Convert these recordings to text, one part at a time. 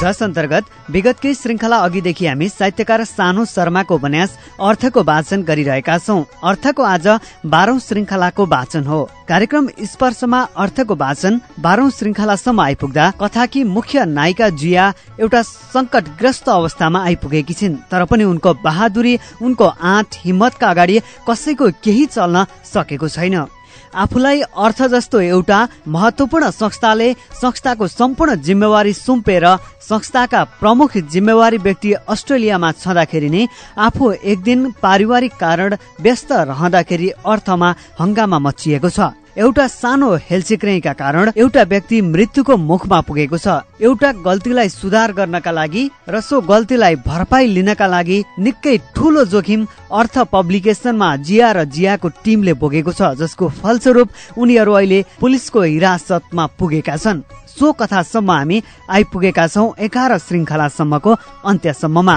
जस अन्तर्गत विगतकै श्रृङ्खला अघिदेखि हामी साहित्यकार सानो शर्माको उपन्यास अर्थको वाचन गरिरहेका छौं। अर्थको आज बाह्रौं श्रृङ्खलाको वाचन हो। कार्यक्रम स्पर्शमा अर्थको वाचन बाह्रौं श्रृङ्खलासम्म आइपुग्दा कथाकी मुख्य नायिका जिया एउटा संकटग्रस्त अवस्थामा आइपुगेकी छिन्। तर पनि उनको बहादुरी उनको आँट हिम्मतका अगाडि कसैको केही चल्न सकेको छैन। आफूलाई अर्थ जस्तो एउटा महत्वपूर्ण संस्थाले संस्थाको सम्पूर्ण जिम्मेवारी सुम्पेर संस्थाका प्रमुख जिम्मेवारी व्यक्ति अस्ट्रेलियामा छँदाखेरि नै आफू एक दिन पारिवारिक कारण व्यस्त रहँदाखेरि अर्थमा हंगामा मचिएको छ। एउटा सानो हेलसिक्रेका कारण एउटा व्यक्ति मृत्युको मुखमा पुगेको छ। एउटा गल्तीलाई सुधार गर्नका लागि र सो गल्तीलाई भरपाई लिनका लागि निकै ठूलो जोखिम अर्थ पब्लिकेसनमा जिया र जियाको टिमले भोगेको छ जसको फलस्वरूप उनीहरू अहिले पुलिसको हिरासतमा पुगेका छन्। सो कथासम्म हामी आइपुगेका छौँ एघार श्रृङ्खलासम्मको अन्त्यसम्ममा।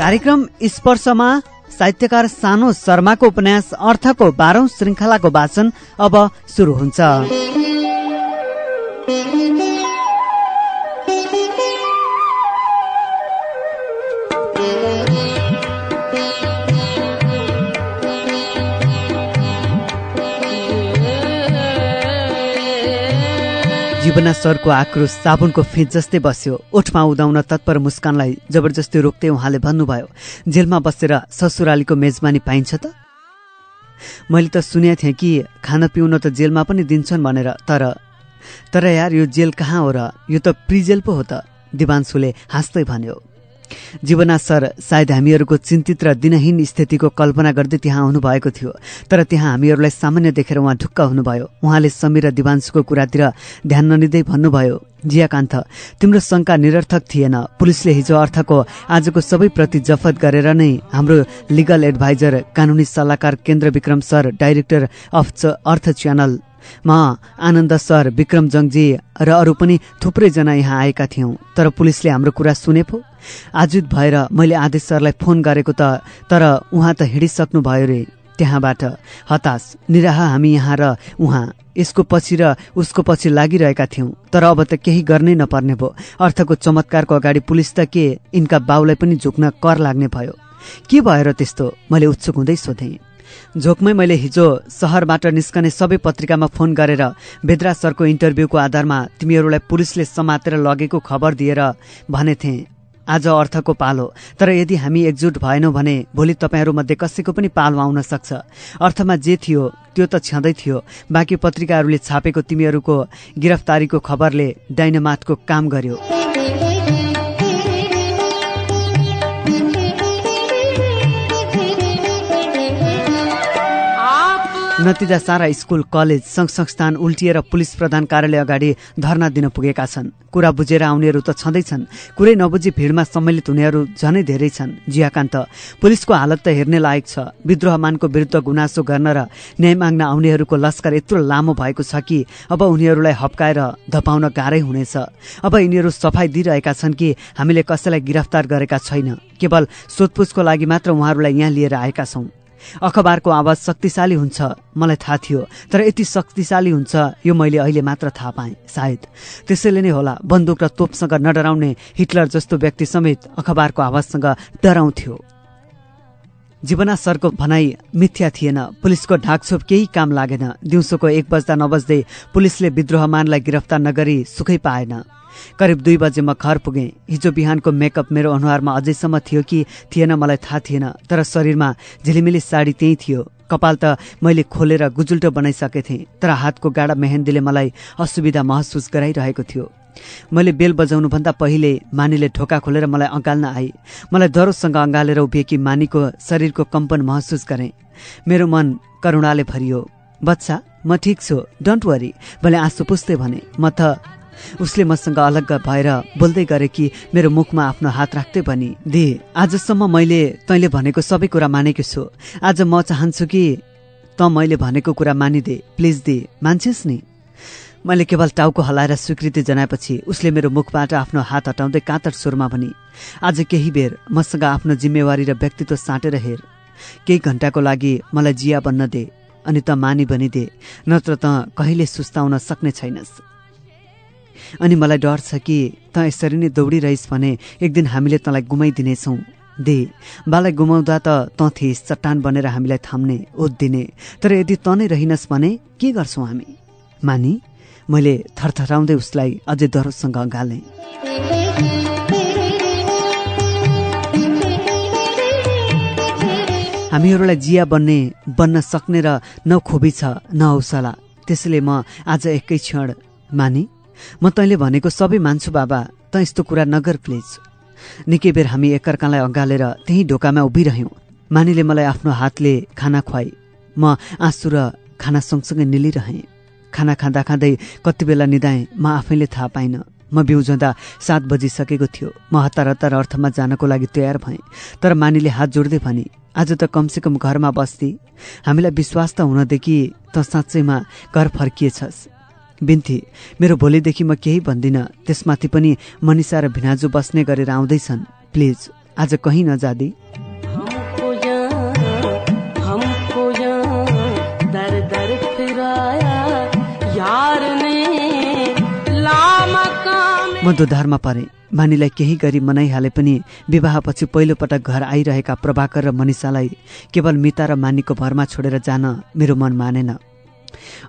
कार्यक्रम स्पर्शमा साहित्यकार सानो शर्माको उपन्यास अर्थको बाह्रौं श्रृङ्खलाको वाचन अब सुरु हुन्छ। जीवना सरको आक्रोश साबुनको फिट जस्तै बस्यो। ओठमा उदाउन तत्पर मुस्कानलाई जबरजस्ती रोक्दै उहाँले भन्नुभयो जेलमा बसेर ससुरालीको मेजमानी पाइन्छ त? मैले त सुनेको थिएँ कि खान पिउन त जेलमा पनि दिन्छन् भनेर तर तर यार यो जेल कहाँ हो र यो त प्रिजेल पो हो त दिवान्सुले हाँस्दै भन्यो। जीवना सर सायद हामीहरूको चिन्तित र दिनहीन स्थितिको कल्पना गर्दै त्यहाँ आउनुभएको थियो। तर त्यहाँ हामीहरूलाई सामान्य देखेर उहाँ ढुक्क हुनुभयो। उहाँले समीर दिवांशुको कुरातिर ध्यान नदिँदै भन्नुभयो जियाकान्त तिम्रो शङ्का निरर्थक थिएन। पुलिसले हिजो अर्थको आजको सबै प्रति जफत गरेर नै हाम्रो लिगल एडभाइजर कानुनी सल्लाहकार केन्द्र Bikram sir director of Artha channel म आनन्द सर विक्रम जङजी र अरू पनि थुप्रैजना यहाँ आएका थियौँ। तर पुलिसले हाम्रो कुरा सुने पो। आजुत भएर मैले आदेश सरलाई फोन गरेको त तर उहाँ त हिँडिसक्नु भयो रे। त्यहाँबाट हताश निराह हामी यहाँ र उहाँ। यसको पछि र उसको पछि लागिरहेका थियौं। तर अब त केही गर्नै नपर्ने भयो। अर्थको चमत्कारको अगाडि पुलिस त के? यिनका बाउलाई पनि झुक्न कर लाग्ने भयो। के भएर त्यस्तो? मैले उत्सुक हुँदै सोधेँ। झोकमै मैले हिजो सहरबाट निस्कने सबै पत्रिकामा फोन गरेर बेद्रा सरको इन्टरभ्यूको आधारमा तिमीहरूलाई पुलिसले समातेर लगेको खबर दिएर भनेथे। आज अर्थको पालो। तर यदि हामी एकजुट भएनौँ भने भोलि तपाईँहरूमध्ये कसैको पनि पालो आउन सक्छ। अर्थमा जे थियो त्यो त छँदै थियो। बाँकी पत्रिकाहरूले छापेको तिमीहरूको गिरफ्तारीको खबरले डाइनमाटको काम गर्यो। नतिजा सारा स्कुल कलेज संघ संस्थान उल्टिएर पुलिस प्रधान कार्यालय अगाडि धरना दिन पुगेका छन्। कुरा बुझेर आउनेहरू त छँदैछन् कुरै नबुझी भिडमा सम्मिलित हुनेहरू झनै धेरै छन्। जियाकान्त पुलिसको हालत त हेर्ने लायक छ। विद्रोहमानको विरुद्ध गुनासो गर्न र न्याय माग्न आउनेहरूको लस्कर यत्रो लामो भएको छ कि अब उनीहरूलाई हप्काएर धपाउन गाह्रै हुनेछ। अब यिनीहरू सफाई दिइरहेका छन् कि हामीले कसैलाई गिरफ्तार गरेका छैन। केवल सोधपुछको लागि मात्र उहाँहरूलाई यहाँ लिएर आएका छौं। अखबारको आवाज शक्तिशाली हुन्छ। मलाई थाहा थियो तर यति शक्तिशाली हुन्छ यो मैले अहिले मात्र थाहा पाएँ सायद। त्यसैले नै होला बन्दुक र तोपसँग नडराउने हिटलर जस्तो व्यक्ति समेत अखबारको आवाजसँग डराउँथ्यो। जीवना सरको भनाई मिथ्या थिएन। पुलिसको ढाकछोप केही काम लागेन। दिउँसोको एक बज्दा नबज्दै पुलिसले विद्रोहमानलाई गिरफ्तार नगरी सुखै पाएन। करिब दुई बजे म घर पुगेँ। हिजो बिहानको मेकअप मेरो अनुहारमा अझैसम्म थियो कि थिएन मलाई थाहा थिएन तर शरीरमा झिलिमिली साडी त्यही थियो। कपाल त मैले खोलेर गुजुल्टो बनाइसकेको थिएँ तर हातको गाडा मेहेन्दीले मलाई असुविधा महसुस गराइरहेको थियो। मैले बेल बजाउनुभन्दा पहिले मानीले ढोका खोलेर मलाई अँगाल्न आए। मलाई डरोसँग अँगालेर उभिएकी मानीको शरीरको कम्पन महसुस गरेँ। मेरो मन करुणाले भरियो। बच्चा म ठिक छु डोन्ट वरी मैले आँसु पुस्दै भने। म त उसले मसँग अलग्ग भएर बोल्दै गरे कि मेरो मुखमा आफ्नो हात राख्दै भनी दे आजसम्म मैले तैँले भनेको सबै कुरा मानेको छु। आज म चाहन्छु कि त मैले भनेको कुरा मानिदे प्लिज दे मान्छेस् नि? मैले केवल टाउको हलाएर स्वीकृति जनाएपछि उसले मेरो मुखबाट आफ्नो हात हटाउँदै कातर स्वरमा भनी आज केही बेर मसँग आफ्नो जिम्मेवारी र व्यक्तित्व साँटेर हेर। केही घन्टाको लागि मलाई जिया बन्न दे अनि त मानी बनिदे नत्र त कहिले सुस्ताउन सक्ने छैनस्। अनि मलाई डर छ कि त यसरी नै दौडिरहस् भने एक दिन हामीले तँलाई गुमाइदिनेछौ। दे। बालाई गुमाउँदा त त थिइस् चट्टान बनेर हामीलाई थाम्ने ओत दिने। तर यदि त नै रहिनस् भने के गर्छौ हामी? मानी मैले थरथराउँदै उसलाई अझै डरोसँग गालेँ हामीहरूलाई जिया बन्ने बन्न सक्ने र न खोबी छ न हौसला त्यसैले म आज एकै क्षण मानी म तैँले भनेको सबै मान्छु बाबा। त यस्तो कुरा नगर प्लिज। निकै बेर हामी एकअर्कालाई अँगालेर त्यही ढोकामा उभिरह्यौँ। मानीले मलाई आफ्नो हातले खाना खुवाई। म आँसु र खाना सँगसँगै निलिरहेँ। खाना खाँदा खाँदै कति बेला निधाएँ म आफैले थाहा पाइनँ। म बिउजँदा सात बजिसकेको थियो। म हतार हतार अर्थमा जानको लागि तयार भएँ। तर मानीले हात जोड्दै भने आज त कमसेकम घरमा बस्थे हामीलाई विश्वास त हुनदेखि त साँच्चैमा घर फर्किएछस्। बिन्ती मेरो भोलिदेखि म केही भन्दिनँ। त्यसमाथि पनि मनिषा र भिनाजु बस्ने गरेर आउँदैछन्। प्लिज आज कहीँ नजादी। म दोधारमा परे। मानीलाई केही गरी मनाइहाले पनि विवाहपछि पहिलोपटक घर आइरहेका प्रभाकर र मनिषालाई केवल मिता र मानीको भरमा छोडेर जान मेरो मन मानेन।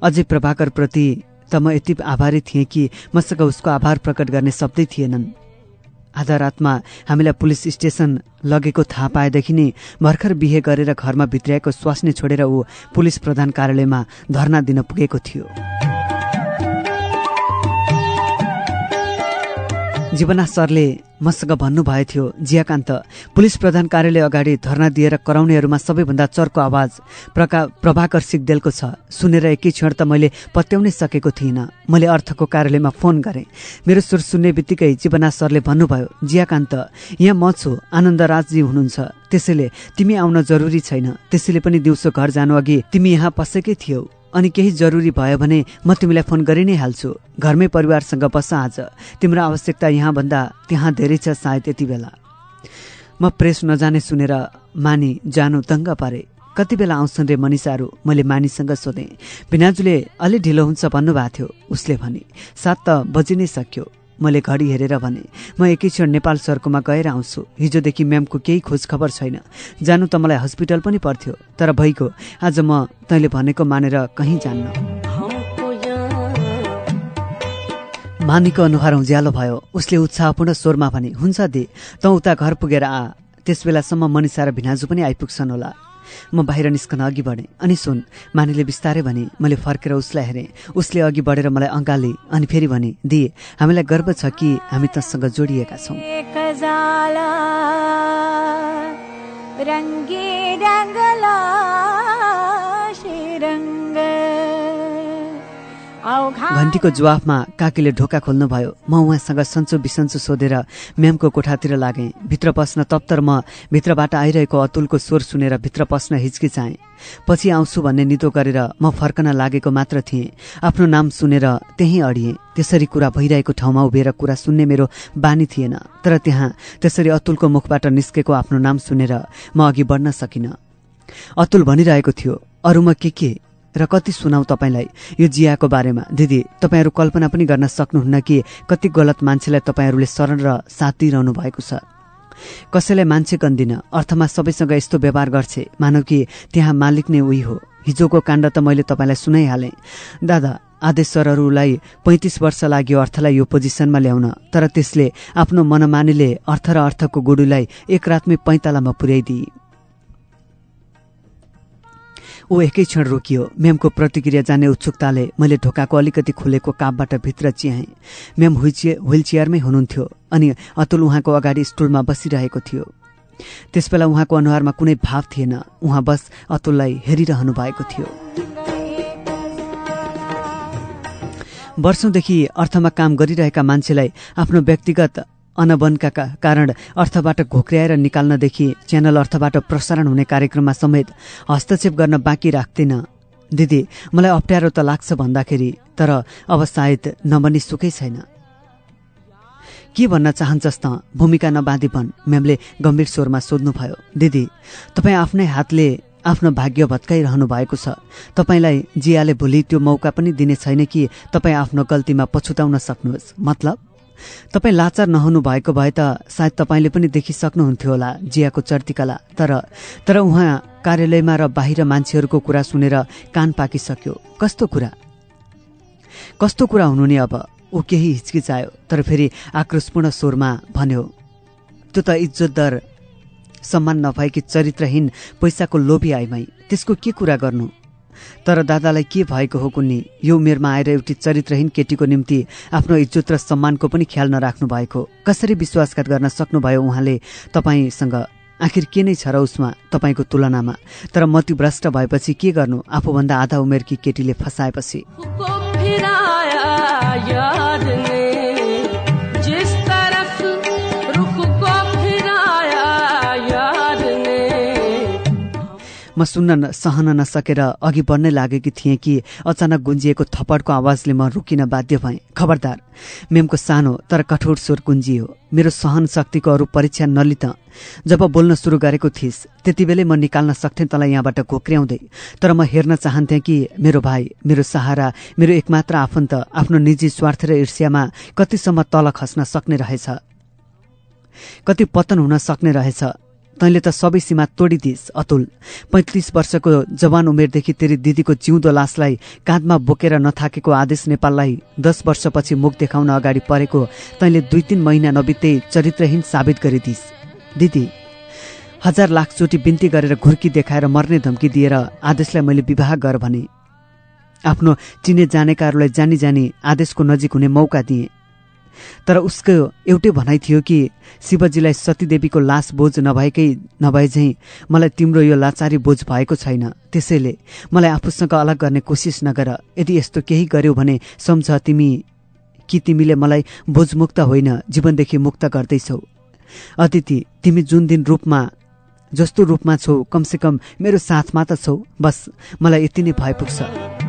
अझै प्रभाकरप्रति त म यति आभारी थिएँ कि मसँग उसको आभार प्रकट गर्ने शब्दै थिएनन्। आधा रातमा हामीलाई पुलिस स्टेसन लगेको थाहा पाएदेखि नै भर्खर बिहे गरेर घरमा भित्र्याएको स्वास्नी छोडेर ऊ पुलिस प्रधान कार्यालयमा धरना दिन पुगेको थियो। जीवना सरले मसँग भन्नुभएको थियो जियाकान्त पुलिस प्रधान कार्यालय अगाडि धरना दिएर कराउनेहरूमा सबैभन्दा चर्को आवाज प्रका प्रभाकर सिग्देलको छ। सुनेर एकै क्षण त मैले पत्याउनै सकेको थिइनँ। मैले अर्थको कार्यालयमा फोन गरेँ। मेरो सुर सुन्ने बित्तिकै जीवना सरले भन्नुभयो जियाकान्त यहाँ म छु आनन्द राजजी हुनुहुन्छ। त्यसैले तिमी आउन जरुरी छैन। त्यसैले पनि दिउँसो घर जानु अघि तिमी यहाँ पसेकै थियौ। अनि केही जरुरी भयो भने म तिमीलाई फोन गरि नै हाल्छु। घरमै परिवारसँग बस आज। तिम्रो आवश्यकता यहाँभन्दा त्यहाँ धेरै छ सायद यति बेला। म प्रेस नजाने सुनेर मानी जानु दङ्ग पारे। कति बेला आउँछन् रे मनिषाहरू? मैले मानिससँग सोधेँ। भिनाजुले अलि ढिलो हुन्छ भन्नुभएको थियो उसले भने। सात त बजी नै सक्यो। मैले घडी हेरेर भने म एकैक्षण नेपाल सर्कोमा गएर आउँछु। हिजोदेखि म्यामको केही खोज खबर छैन। जानु त मलाई हस्पिटल पनि पर्थ्यो तर भइगयो। आज म तैँले भनेको मानेर कहीँ जान्न। मानीको अनुहार उज्यालो भयो। उसले उत्साहपूर्ण स्वरमा भने हुन्छ दे त उता घर पुगेर आ। त्यस बेलासम्म मनिषा र भिनाजु पनि आइपुग्छन् होला। म बाहिर निस्कन अघि बढेँ। अनि सुन मानीले बिस्तारै भने मैले फर्केर उसलाई हेरेँ। उसले अघि बढेर मलाई अँगाले अनि फेरि भने दिए हामीलाई गर्व छ कि हामी तसँग जोडिएका छौँ। रङ्गे रङ्गला घन्टीको जवाफमा काकीले ढोका खोल्नुभयो। म उहाँसँग सन्चो बिसन्चो सोधेर म्यामको कोठातिर लागेँ। भित्र पस्न तप्तर म भित्रबाट आइरहेको अतुलको स्वर सुनेर भित्र पस्न हिचकिचाएँ। पछि आउँछु भन्ने निदो गरेर म फर्कन लागेको मात्र थिएँ। आफ्नो नाम सुनेर त्यहीँ अडिएँ। त्यसरी कुरा भइरहेको ठाउँमा उभिएर कुरा सुन्ने मेरो बानी थिएन। तर त्यहाँ त्यसरी अतुलको मुखबाट निस्केको आफ्नो नाम सुनेर म अघि बढ्न सकिनँ। अतुल भनिरहेको थियो अरूमा के के? र कति सुनाउ तपाईँलाई यो जियाको बारेमा। दिदी तपाईँहरू कल्पना पनि गर्न सक्नुहुन्न कि कति गलत मान्छेलाई तपाईँहरूले शरण र साथ दिइरहनु भएको छ। कसैलाई मान्छे गन्दिन अर्थमा सबैसँग यस्तो व्यवहार गर्छे। मानव कि त्यहाँ मालिक नै उही हो। हिजोको काण्ड त मैले तपाईँलाई सुनाइहालेँ। दादा आदेश सरहरूलाई पैँतिस वर्ष लाग्यो अर्थलाई यो पोजिसनमा ल्याउन तर त्यसले आफ्नो मनमानीले अर्थ र अर्थको गुडुलाई एक रातमै पैँतालामा पुर्याइदिए। ऊ एकै क्षण रोकियो। म्यामको प्रतिक्रिया जाने उत्सुकताले मैले ढोकाको अलिकति खुलेको कापबाट भित्र चियाएँ। म्याम हुइचे व्हिल चेयरमै हुनुहुन्थ्यो अनि अतुल उहाँको अगाडि स्टुलमा बसिरहेको थियो। त्यसबेला उहाँको अनुहारमा कुनै भाव थिएन। उहाँ बस अतुललाई हेरिरहनु भएको थियो। वर्षौंदेखि अर्थमा काम गरिरहेका मान्छेलाई आफ्नो व्यक्तिगत अनबनका कारण अर्थबाट घोक्र्याएर निकाल्नदेखि च्यानल अर्थबाट प्रसारण हुने कार्यक्रममा समेत हस्तक्षेप गर्न बाँकी राख्दिन। दिदी मलाई अप्ठ्यारो त लाग्छ भन्दाखेरि तर अब सायद नबनी सुकै छैन। के भन्न चाहन्छस् त भूमिका नबाँधी भन् म्यामले गम्भीर स्वरमा सोध्नुभयो। दिदी तपाईँ आफ्नै हातले आफ्नो भाग्य भत्काइरहनु भएको छ। तपाईँलाई जियाले भोलि त्यो मौका पनि दिने छैन कि तपाईँ आफ्नो गल्तीमा पछुताउन सक्नुहोस्। मतलब? तपाईँ लाचार नहुनु भएको भए त सायद तपाईँले पनि देखिसक्नुहुन्थ्यो होला जियाको चर्तीकला तर तर उहाँ कार्यालयमा र बाहिर मान्छेहरूको कुरा सुनेर कान पाकिसक्यो। कस्तो कुरा? कस्तो कुरा हुनु नि अब? ऊ केही हिचकिचायो तर फेरि आक्रोशपूर्ण स्वरमा भन्यो त्यो त इज्जतदार सम्मान नभएकी चरित्रहीन पैसाको लोभी आइमाई त्यसको के कुरा गर्नु? तर दादालाई के भएको हो कुन्नी? यो उमेरमा आएर एउटी चरित्रहीन केटीको निम्ति आफ्नो इज्जत र सम्मानको पनि ख्याल नराख्नु भएको। कसरी विश्वासघात गर्न सक्नुभयो उहाँले तपाईँसँग? आखिर के नै छ र उसमा तपाईँको तुलनामा? तर मतिभ्रष्ट भएपछि के गर्नु? आफूभन्दा आधा उमेरकी केटीले फसाएपछि। म सुन्न सहन नसकेर अघि बढ्नै लागेकी थिएँ कि अचानक गुन्जिएको थप्पडको आवाजले म रुकिन बाध्य भएँ। खबरदार मेमको सानो तर कठोर स्वर गुन्जियो मेरो सहन शक्तिको अरू परीक्षा नलि त जब बोल्न सुरु गरेको थिइस् त्यति बेलै म निकाल्न सक्थेँ तँलाई यहाँबाट घोक्र्याउँदै। तर म हेर्न चाहन्थेँ कि मेरो भाइ मेरो सहारा मेरो एकमात्र आफन्त आफ्नो निजी स्वार्थ र ईर्ष्यामा कतिसम्म तल खस्न सक्ने रहेछ। कति पतन हुन सक्ने रहेछ। तैँले त सबै सीमा तोडिदिस् अतुल। पैँतिस वर्षको जवान उमेरदेखि तेरी दिदीको जिउँदो लासलाई काँधमा बोकेर नथाकेको आदेश नेपाललाई दस वर्षपछि मुख देखाउन अगाडि परेको तैँले दुई तिन महिना नबित्दै चरित्रहीन साबित गरिदिस् दिदी हजार लाखचोटि बिन्ती गरेर घुर्की देखाएर मर्ने धम्की दिएर आदेशलाई मैले विवाह गर भने। आफ्नो चिने जानेकाहरूलाई जानी जानी आदेशको नजिक हुने मौका दिएँ। तर उसको एउटै भनाइ थियो कि शिवजीलाई सतीदेवीको लास बोझ नभएकै नभए झैँ मलाई तिम्रो यो लाचारी बोझ भएको छैन। त्यसैले मलाई आफूसँग अलग गर्ने कोसिस नगर। यदि यस्तो केही गर्यौ भने सम्झ तिमी कि तिमीले मलाई बोझमुक्त होइन जीवनदेखि मुक्त गर्दैछौ। अतिथि तिमी जुन दिन रूपमा जस्तो रूपमा छौ कमसेकम मेरो साथमा त छौ। बस मलाई यति नै भए पुग्छ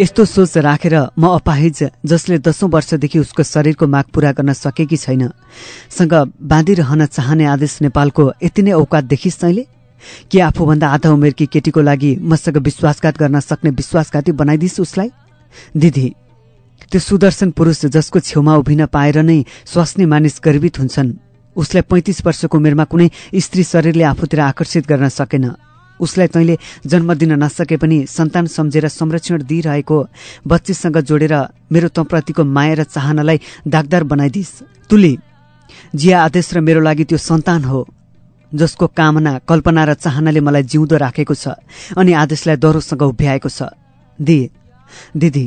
यस्तो सोच राखेर म अपाहिज जसले दसौँ वर्षदेखि उसको शरीरको माग पूरा गर्न सकेकी छैन। सँग बाँधिरहन चाहने आदेश नेपालको यति नै औकात देखिस् तैँले? के आफूभन्दा आधा उमेरकी केटीको लागि मसँग विश्वासघात गर्न सक्ने विश्वासघाती बनाइदिस् उसलाई? दिदी त्यो सुदर्शन पुरुष जसको छेउमा उभिन पाएर नै स्वास्नी मानिस गर्वित हुन्छन् उसलाई पैँतिस वर्षको उमेरमा कुनै स्त्री शरीरले आफूतिर आकर्षित गर्न सकेन। उसलाई तैँले जन्म दिन नसके पनि सन्तान सम्झेर संरक्षण दिइरहेको बच्चीसँग जोडेर मेरो तँप्रतिको माया र चाहनालाई दागदार बनाइदिस् तुली जिया आदेश र मेरो लागि त्यो सन्तान हो जसको कामना कल्पना र चाहनाले मलाई जिउँदो राखेको छ अनि आदेशलाई दरोसँग उभ्याएको छ। दि दिदी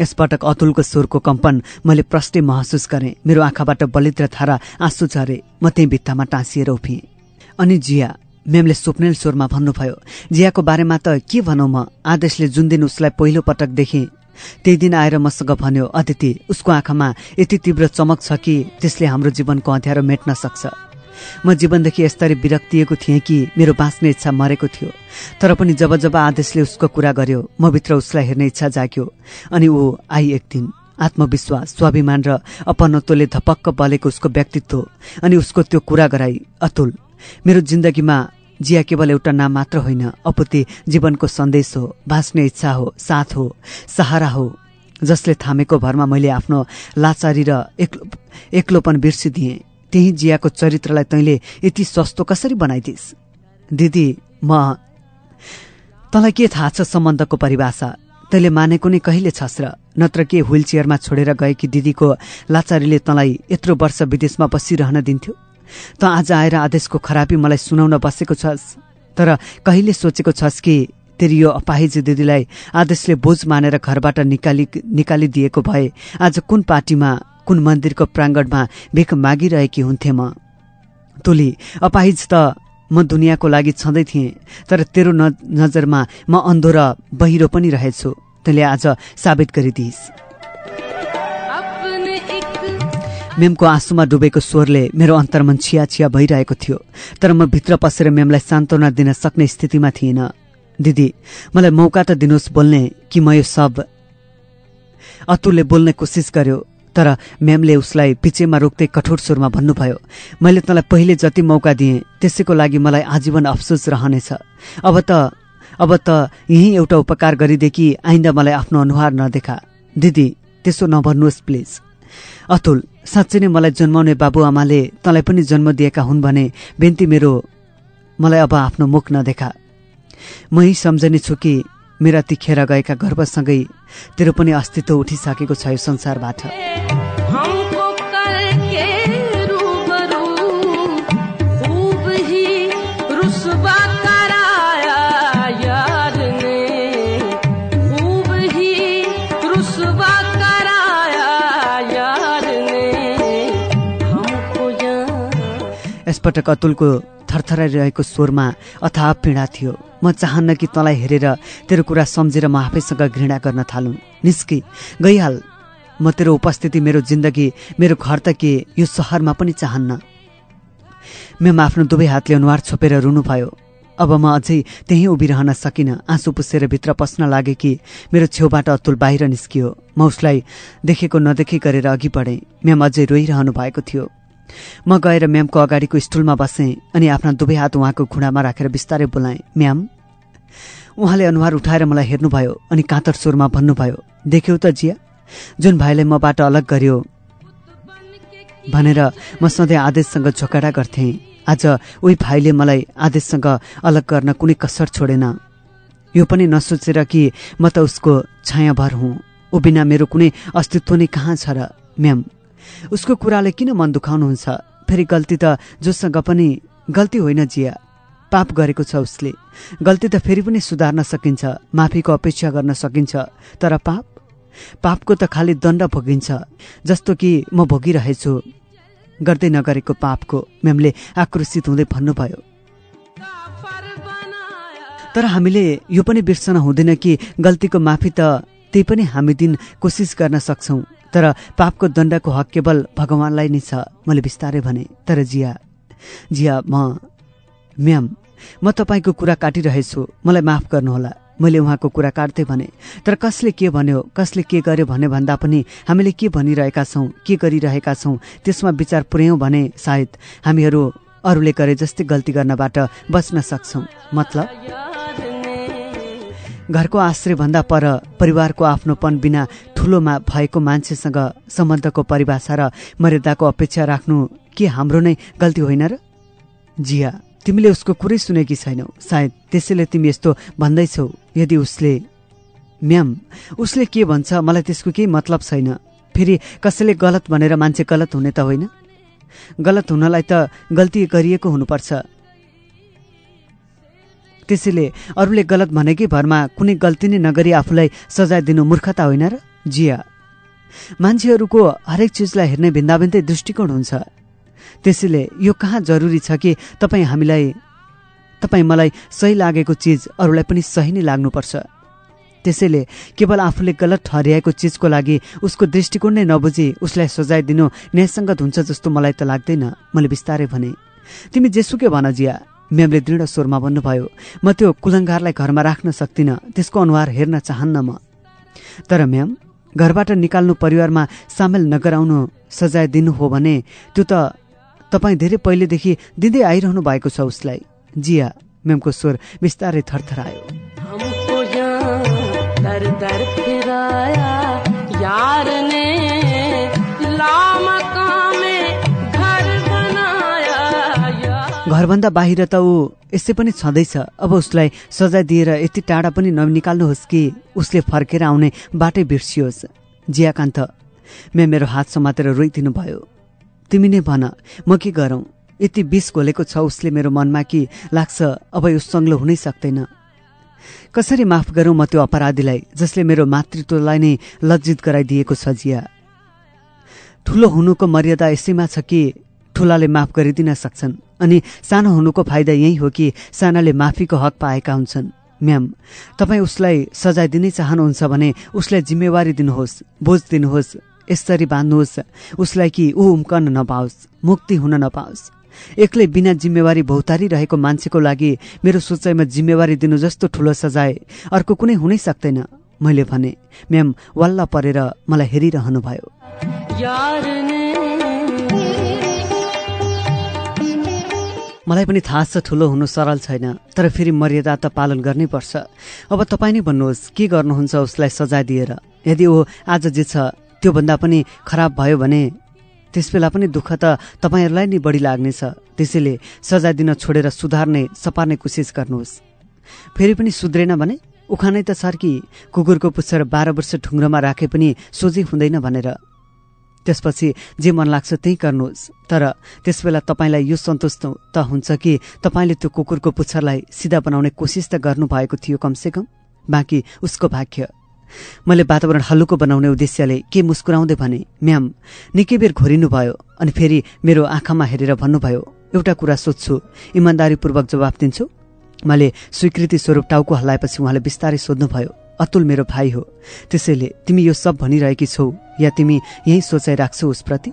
यसपटक अतुलको स्वरको कम्पन मैले प्रष्टै महसुस गरेँ। मेरो आँखाबाट बलिद्र धारा आँसु झरे। म त्यही भित्तामा टाँसिएर उभिएँ अनि जिया म्यामले स्वप्नेल स्वरमा भन्नुभयो जियाको बारेमा त के भनौँ म? आदेशले जुन दिन उसलाई पहिलो पटक देखेँ त्यही दिन आएर मसँग भन्यो अदिति उसको आँखामा यति तीव्र चमक छ कि त्यसले हाम्रो जीवनको अँध्यारो मेट्न सक्छ? म जीवनदेखि यस्तरी विरक्तिएको थिएँ कि मेरो बाँच्ने इच्छा मरेको थियो तर पनि जब जब आदेशले उसको कुरा गर्यो म भित्र उसलाई हेर्ने इच्छा जाग्यो अनि ऊ आई एक दिन आत्मविश्वास स्वाभिमान र अपनत्वले धपक्क बलेको उसको व्यक्तित्व अनि उसको त्यो कुरा गराई अतुल मेरो जिन्दगीमा जिया केवल एउटा नाम मात्र होइन अपुति जीवनको सन्देश हो बाँच्ने इच्छा हो साथ हो सहारा हो जसले थामेको भरमा मैले आफ्नो लाचारी र एक्लो एक्लोपन बिर्सिदिएँ। त्यही जियाको चरित्रलाई तैँले यति सस्तो कसरी बनाइदिस् दिदी म तँलाई के थाहा छ सम्बन्धको परिभाषा? तैँले मानेको नै कहिले छस् र नत्र के व्हील चेयरमा छोडेर गएकी दिदीको लाचारीले तँलाई यत्रो वर्ष विदेशमा बसिरहन दिन्थ्यो? त आज आएर आदेशको खराबी मलाई सुनाउन बसेको छस्। तर कहिले सोचेको छस् कि तेरि यो अपाहिज दिदीलाई आदेशले बोझ मानेर घरबाट निकाली निकालिदिएको भए आज कुन पार्टीमा कुन मन्दिरको प्राङ्गणमा भिख मागिरहेकी हुन्थे म? तुली अपाहिज त म दुनियाँको लागि छँदै थिएँ तर तेरो नजरमा म अन्धो र बहिरो पनि रहेछु तैँले आज साबित गरिदिइस्। मेमको आँसुमा डुबेको स्वरले मेरो अन्तर्मन छिया छिया भइरहेको थियो तर म भित्र पसेर मेमलाई सान्त्वना दिन सक्ने स्थितिमा थिएन। दिदी मलाई मौका त दिनुहोस् बोल्ने कि म यो सब? अतुलले बोल्ने कोसिस गर्यो तर म्यामले उसलाई पिचेमा रोक्दै कठोर स्वरमा भन्नुभयो मैले तँलाई पहिले जति मौका दिएँ त्यसैको लागि मलाई आजीवन अफसोस रहनेछ। अब त अब त यही एउटा उपकार गरिदे कि आइन्दा मलाई आफ्नो अनुहार नदेखा। दिदी त्यसो नभन्नुहोस् प्लिज। अतुल साँच्चै नै मलाई जन्माउने बाबुआमाले तँलाई पनि जन्म दिएका हुन् भने बेन्ती मेरो मलाई अब आफ्नो मुख नदेखा। म यही सम्झने छु कि मेरा ती खेर गएका गर्वसँगै तेरो पनि अस्तित्व उठिसकेको छ यो संसारबाट। यसपटक अतुलको थरथराइरहेको स्वरमा अथाह पीडा थियो। म चाहन्न कि तँलाई हेरेर तेरो कुरा सम्झेर म आफैसँग घृणा गर्न थालुँ। निस्की गइहाल। म तेरो उपस्थिति मेरो जिन्दगी मेरो घर त के यो सहरमा पनि चाहन्न। मेम आफ्नो दुवै हातले अनुहार छोपेर रुनुभयो। अब म अझै त्यहीँ उभिरहन सकिनँ आँसु पुसेर भित्र पस्न लागे कि मेरो छेउबाट अतुल बाहिर निस्कियो। म उसलाई देखेको नदेखी गरेर अघि बढेँ। म्याम अझै रोइरहनु भएको थियो। म गएर म्यामको अगाडिको स्टुलमा बसेँ अनि आफ्ना दुवै हात उहाँको घुँडामा राखेर बिस्तारै बोलाएँ म्याम उहाँले अनुहार उठाएर मलाई हेर्नुभयो अनि कातर स्वरमा भन्नुभयो देख्यौ त जिया जुन भाइले मबाट अलग गर्यो भनेर म सधैँ आदेशसँग झोकाडा गर्थेँ। आज उही भाइले मलाई आदेशसँग अलग गर्न कुनै कसर छोडेन। यो पनि नसोचेर कि म त उसको छायाभर हुँ। ऊ बिना मेरो कुनै अस्तित्व नै कहाँ छ र म्याम? उसको कुराले किन मन दुखाउनुहुन्छ? फेरि गल्ती त जोसँग पनि गल्ती होइन जिया। पाप गरेको छ उसले। गल्ती त फेरि पनि सुधार्न सकिन्छ माफीको अपेक्षा गर्न सकिन्छ तर पाप? पापको त खालि दण्ड भोगिन्छ जस्तो कि म भोगिरहेछु गर्दै नगरेको पापको म्यामले आक्रोशित हुँदै भन्नुभयो। तर हामीले यो पनि बिर्सन हुँदैन कि गल्तीको माफी त त्यही पनि हामी दिन कोसिस गर्न सक्छौँ। तर पापको दण्डको हक केवल भगवान्लाई नै छ। मैले बिस्तारै भने तर जिया जिया म म्याम म तपाईँको कुरा काटिरहेछु। मलाई माफ गर्नुहोला। मैले उहाँको कुरा काट्दै भने तर कसले के भन्यो? कसले के गर्यो भने भन्दा पनि हामीले के भनिरहेका छौँ? के गरिरहेका छौँ? त्यसमा विचार पुर्यायौँ भने सायद हामीहरू अरूले गरे जस्तै गल्ती गर्नबाट बच्न सक्छौँ। मतलब घरको आश्रयभन्दा पर परिवारको आफ्नोपन बिना ठुलोमा भएको मान्छेसँग सम्बन्धको परिभाषा र मर्यादाको अपेक्षा राख्नु के हाम्रो नै गल्ती होइन र? जिया तिमीले उसको कुरै सुनेकी छैनौ। सायद त्यसैले तिमी यस्तो भन्दैछौ यदि उसले म्याम उसले के भन्छ मलाई त्यसको केही मतलब छैन। फेरि कसैले गलत भनेर मान्छे गलत हुने त होइन? गलत हुनलाई त गल्ती गरिएको हुनुपर्छ। त्यसैले अरूले गलत भनेकै भरमा कुनै गल्ती नै नगरी आफूलाई सजाय दिनु मूर्खता होइन र? जिया। मान्छेहरूको हरेक चिजलाई हेर्ने भिन्दाभिन्दै दृष्टिकोण हुन्छ। त्यसैले यो कहाँ जरुरी छ कि तपाईँ हामीलाई तपाईँ मलाई सही लागेको चिज अरूलाई पनि सही नै लाग्नुपर्छ। त्यसैले केवल आफूले गलत ठहर्याएको चिजको लागि उसको दृष्टिकोण नै नबुझी उसलाई सजाय दिनु न्यायसङ्गत हुन्छ जस्तो मलाई त लाग्दैन मैले बिस्तारै भने। तिमी जेसुकै भन जिया। म्यामले दृढ स्वरमा भन्नुभयो म त्यो कुलङ्गारलाई घरमा राख्न सक्दिनँ त्यसको अनुहार हेर्न चाहन्न म। तर म्याम घरबाट निकाल्नु परिवारमा सामेल नगराउनु सजाय दिनु हो भने त्यो त तपाईँ धेरै पहिलेदेखि दिँदै आइरहनु भएको छ उसलाई। जिया म्यामको स्वर बिस्तारै थरथरायो। यार ने घरभन्दा बाहिर त ऊ यसै पनि छँदैछ। अब उसलाई सजाय दिएर यति टाढा पनि ननिकाल्नुहोस् कि उसले फर्केर आउने बाटै बिर्सियोस्। जियाकान्त म्या मेरो हात समातेर रोइदिनु भयो तिमी नै भन म के गरौँ? यति विष घोलेको छ उसले मेरो मनमा कि लाग्छ अब यो सङ्लो हुनै सक्दैन। कसरी माफ गरौँ म त्यो अपराधीलाई जसले मेरो मातृत्वलाई नै लज्जित गराइदिएको छ जिया? ठुलो हुनुको मर्यादा यसैमा छ कि ठुलाले माफ गरिदिन सक्छन्? अनि सानो हुनुको फाइदा यही हो कि सानाले माफीको हक पाएका हुन्छन्। म्याम तपाईँ उसलाई सजाय दिनै चाहनुहुन्छ भने उसलाई जिम्मेवारी दिनुहोस् बोझ दिनुहोस् यसरी बाँध्नुहोस् उसलाई कि ऊ उम्कन नपाओस् मुक्ति हुन नपाओस्। एक्लै बिना जिम्मेवारी भौतारी रहेको मान्छेको लागि मेरो सोचाइमा जिम्मेवारी दिनु जस्तो ठुलो सजाय अर्को कुनै हुनै सक्दैन मैले भने। म्याम वाल्ला परेर मलाई हेरिरहनु मलाई पनि थाहा छ ठुलो हुनु सरल छैन तर फेरि मर्यादा त पालन गर्नै पर्छ अब तपाईँ नै भन्नुहोस् के गर्नुहुन्छ उसलाई सजाय दिएर? यदि ऊ आज जे छ त्योभन्दा पनि खराब भयो भने? त्यसबेला पनि दुःख त तपाईँहरूलाई नै बढी लाग्नेछ। त्यसैले सजाय दिन छोडेर सुधार्ने सपार्ने कोसिस गर्नुहोस्। फेरि पनि सुध्रेन भने? उखानै त सर कि कुकुरको पुच्छर बाह्र वर्ष ढुङ्ग्रोमा राखे पनि सोझै हुँदैन भनेर। त्यसपछि जे मन लाग्छ त्यही गर्नुहोस्। तर त्यसबेला तपाईँलाई यो सन्तोष त हुन्छ कि तपाईँले त्यो कुकुरको पुच्छरलाई सिधा बनाउने कोसिस त गर्नुभएको थियो कमसेकम। बाँकी उसको भाग्य। मैले वातावरण हल्लुको बनाउने उद्देश्यले के मुस्कुराउँदै भने म्याम निकै बेर घोरिनु भयो अनि फेरि मेरो आँखामा हेरेर भन्नुभयो एउटा कुरा सोध्छु इमान्दारीपूर्वक जवाफ दिन्छु? मैले स्वीकृति स्वरूप टाउको हल्लाएपछि उहाँले बिस्तारै सोध्नुभयो अतुल मेरो भाइ हो। त्यसैले तिमी यो सब भनिरहेकी छौ या तिमी यही सोचाइ राख्छौ उसप्रति?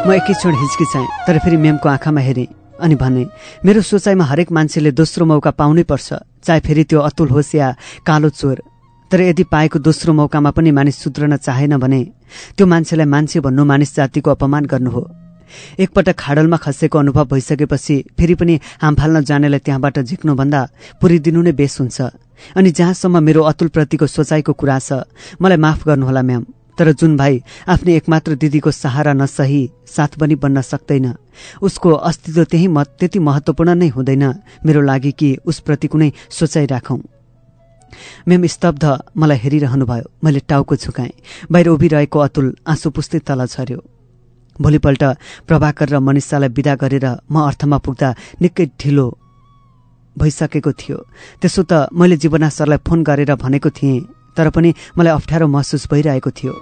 म एकै क्षण हिचकिचाएँ तर फेरि म्यामको आँखामा हेरेँ अनि भने मेरो सोचाइमा हरेक मान्छेले दोस्रो मौका पाउनै पर्छ चाहे फेरि त्यो अतुल होस् या कालो चोर। तर यदि पाएको दोस्रो मौकामा पनि मानिस सुध्रन चाहेन भने त्यो मान्छेलाई मान्छे भन्नु मानिस जातिको अपमान गर्नु हो। एकपटक खाडलमा खसेको अनुभव भइसकेपछि फेरि पनि हाम फाल्न जानेलाई त्यहाँबाट झिक्नुभन्दा पुरिदिनु नै बेस हुन्छ। अनि जहाँसम्म मेरो अतुलप्रतिको सोचाइको कुरा छ मलाई माफ गर्नुहोला म्याम। तर जुन भाइ आफ्नै एकमात्र दिदीको सहारा नसही साथ पनि बन्न सक्दैन। उसको अस्तित्व त्यही त्यति महत्वपूर्ण नै हुँदैन। मेरो लागि कि उसप्रति कुनै सोचाइ राखौं। म्याम स्तब्ध मलाई हेरिरहनुभयो। मैले टाउको झुकाएँ। बाहिर उभिरहेको अतुल आँसु पुस्दै तल झर्यो। भोलिपल्ट प्रभाकर र मनिषालाई विदा गरेर म अर्थमा पुग्दा निकै ढिलो भइसकेको थियो। त्यसो त मैले जीवना सरलाई फोन गरेर भनेको थिएँ तर पनि मलाई अप्ठ्यारो महसुस भइरहेको थियो।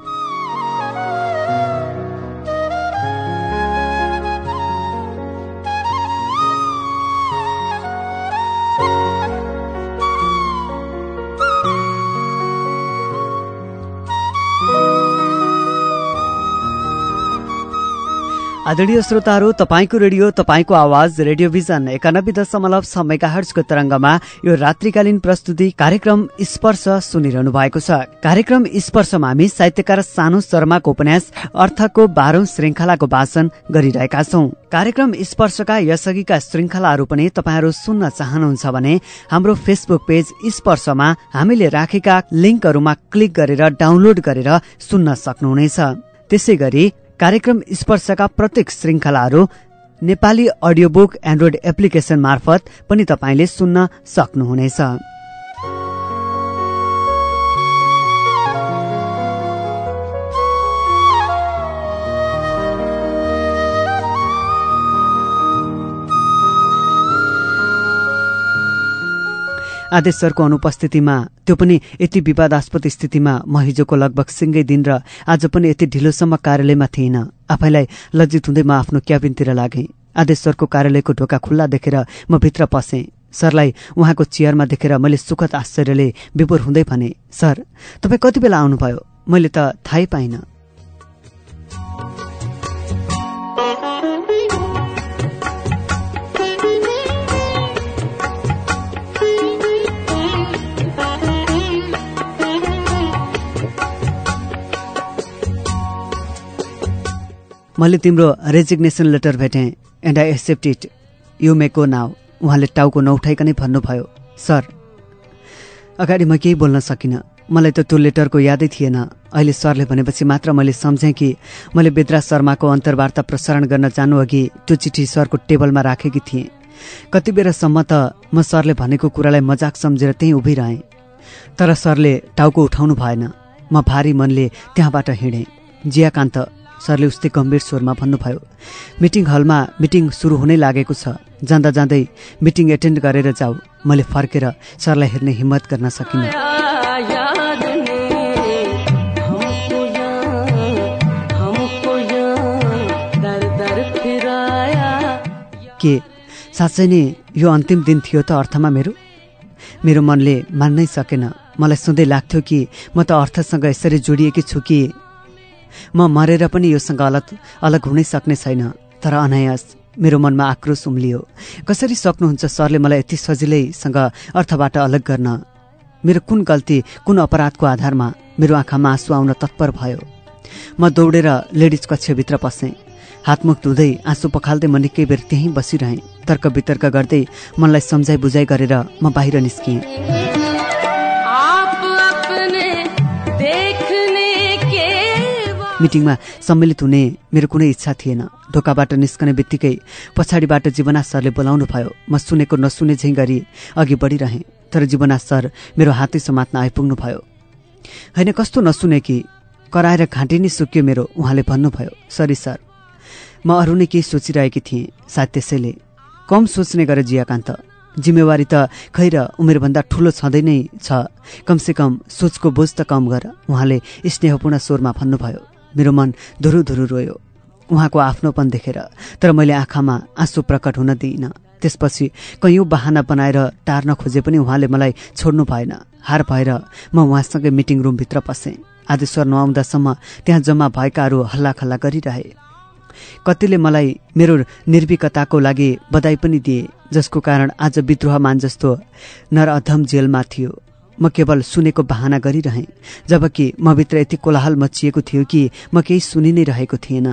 आदरणीय श्रोताहरू तपाईँको रेडियो तपाईँको आवाज रेडियोभिजन एकानब्बे दशमलव छ मेगाहर्जको तरङ्गमा यो रात्रिकालीन प्रस्तुति कार्यक्रम स्पर्श सुनिरहनु भएको छ। कार्यक्रम स्पर्शमा हामी साहित्यकार सानु शर्माको उपन्यास अर्थको बाह्रौं श्रृङ्खलाको वाचन गरिरहेका छौं। कार्यक्रम स्पर्शका यसअघिका श्रृङ्खलाहरू पनि तपाईँहरू सुन्न चाहनुहुन्छ भने हाम्रो फेसबुक पेज स्पर्शमा हामीले राखेका लिङ्कहरूमा क्लिक गरेर डाउनलोड गरेर सुन्न सक्नुहुनेछ। त्यसै गरी कार्यक्रम स्पर्शका प्रत्येक श्रृङ्खलाहरू Nepali audio book android application मार्फत पनि तपाईँले सुन्न सक्नुहुनेछ। आदेश सरको अनुपस्थितिमा त्यो पनि यति विवादास्पद स्थितिमा म हिजोको लगभग सिङ्गै दिन र आज पनि यति ढिलोसम्म कार्यालयमा थिइन आफैलाई लज्जित हुँदै म आफ्नो क्याबिनतिर लागेँ। आदेश सरको कार्यालयको ढोका खुल्ला देखेर म भित्र पसेँ। सरलाई उहाँको चेयरमा देखेर मैले सुखद आश्चर्यले विभोर हुँदै भने सर तपाईँ कति बेला आउनुभयो? मैले त थाहै पाइनँ। मैले तिम्रो रेजिग्नेसन लेटर भेटेँ and I accept it you may go now? उहाँले टाउको नउठाइकनै भन्नुभयो सर अगाडि म केही बोल्न सकिनँ। मलाई त त्यो लेटरको यादै थिएन। अहिले सरले भनेपछि मात्र मैले सम्झेँ कि मैले बेद्रा शर्माको अन्तर्वार्ता प्रसारण गर्न जानुअघि त्यो चिठी सरको टेबलमा राखेकी थिएँ। कति बेरसम्म त म सरले भनेको कुरालाई मजाक सम्झेर त्यहीँ उभिरहेँ तर सरले टाउको उठाउनु भएन। म भारी मनले त्यहाँबाट हिँडेँ। जियाकान्त सरले उस्तै गम्भीर स्वरमा भन्नुभयो मिटिङ हलमा मिटिङ सुरु हुनै लागेको छ। जाँदा जाँदै मिटिङ एटेन्ड गरेर जाऊ। मैले फर्केर सरलाई हेर्ने हिम्मत गर्न सकिनँ। के? साँच्चै नै यो अन्तिम दिन थियो त अर्थमा मेरो? मेरो मनले मान्नै सकेन। मलाई सधैँ लाग्थ्यो कि म त अर्थसँग यसरी जोडिएकी छु कि म मरेर पनि योसँग अलग अलग हुनै सक्ने छैन तर अनायास मेरो मनमा आक्रोश उम्लियो। कसरी सक्नुहुन्छ सरले मलाई यति सजिलैसँग अर्थबाट अलग गर्न? मेरो कुन गल्ती कुन अपराधको आधारमा मेरो आँखामा आँसु आउन तत्पर भयो? म दौडेर लेडिज कक्षभित्र पसेँ। हातमुख धुँदै आँसु पखाल्दै म निकै बेर त्यहीँ बसिरहेँ। तर्क वितर्क गर्दै मनलाई सम्झाइ बुझाइ गरेर म बाहिर निस्किएँ। मिटिङमा सम्मिलित हुने मेरो कुनै इच्छा थिएन। ढोकाबाट निस्कने बित्तिकै पछाडिबाट जीवनाथ सरले बोलाउनु भयो। म सुनेको नसुने झैँ गरी अघि बढिरहेँ तर जीवनाथ सर मेरो हातै समात्न आइपुग्नु भयो। होइन कस्तो नसुने कि? कराएर घाँटी नै सुक्यो मेरो उहाँले भन्नुभयो। Sorry sir. म अरू नै केही सोचिरहेकी थिएँ सायद त्यसैले। कम सोच्ने गरे जियाकान्त। जिम्मेवारी त खै र उमेरभन्दा ठुलो छँदै नै छ। कमसेकम सोचको बोझ त कम गर उहाँले स्नेहपूर्ण स्वरमा भन्नुभयो। मेरो मन धुरु धुरु रोयो। उहाँको आफ्नोपन देखेर तर मैले आँखामा आँसु प्रकट हुन दिइनँ। त्यसपछि कैयौँ बाहना बनाएर टार्न खोजे पनि उहाँले मलाई छोड्नु भएन। हार भएर म उहाँसँगै मिटिङ रुमभित्र पसेँ। आदेश्वर नआउँदासम्म त्यहाँ जम्मा भएकाहरू हल्लाखल्ला गरिरहे। कतिले मलाई मेरो निर्विकताको लागि बधाई पनि दिए जसको कारण आज विद्रोहमान जस्तो नर अधम जेलमा थियो। म केवल सुनेको बहाना गरिरहेँ जबकि मभित्र यति कोलाहल मचिएको थियो कि म केही सुनि नै रहेको थिएन।